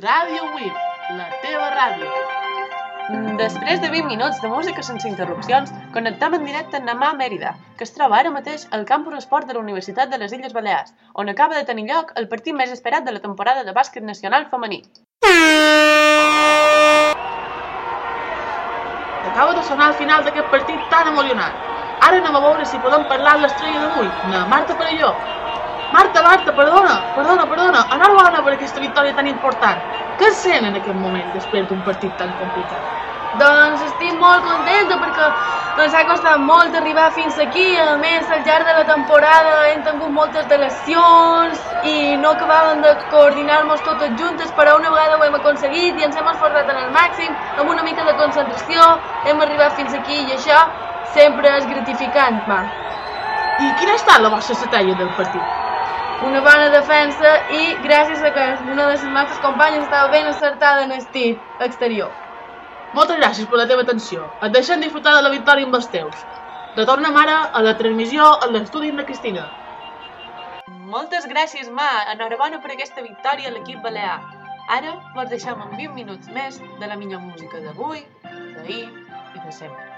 Ràdio WIP, la teva ràdio. Després de 20 minuts de música sense interrupcions, connectem en directe amb Namà Mèrida, que es troba ara mateix al campus esport de la Universitat de les Illes Balears, on acaba de tenir lloc el partit més esperat de la temporada de bàsquet nacional femení. Acaba de sonar el final d'aquest partit tan emocionant. Ara anem a veure si podem parlar amb l'estrella d'avui, na Marta Perelló. Marta, Marta, perdona, perdona, perdona, enhorabona per aquesta victòria tan important. Què sent en aquest moment després d'un partit tan complicat? Doncs estic molt contenta perquè ens ha costat molt arribar fins aquí. A més, al llarg de la temporada hem tingut moltes de lesions i no acabàvem de coordinar-nos totes juntes, però una vegada ho hem aconseguit i ens hem esforçat en el màxim, amb una mica de concentració, hem arribat fins aquí i això sempre és gratificant, ma. I quina ha estat la vostra estratègia del partit? Una bona defensa i gràcies a que una de les nostres companyes estava ben acertada en el tir exterior. Moltes gràcies per la teva atenció. Et deixem disfrutar de la victòria amb els teus. Retorna'm ara a la transmissió a l'estudi amb la Cristina. Moltes gràcies, Ma. Enhorabona per aquesta victòria a l'equip balear. Ara vos deixem amb 20 minuts més de la millor música d'avui, d'ahir i de sempre.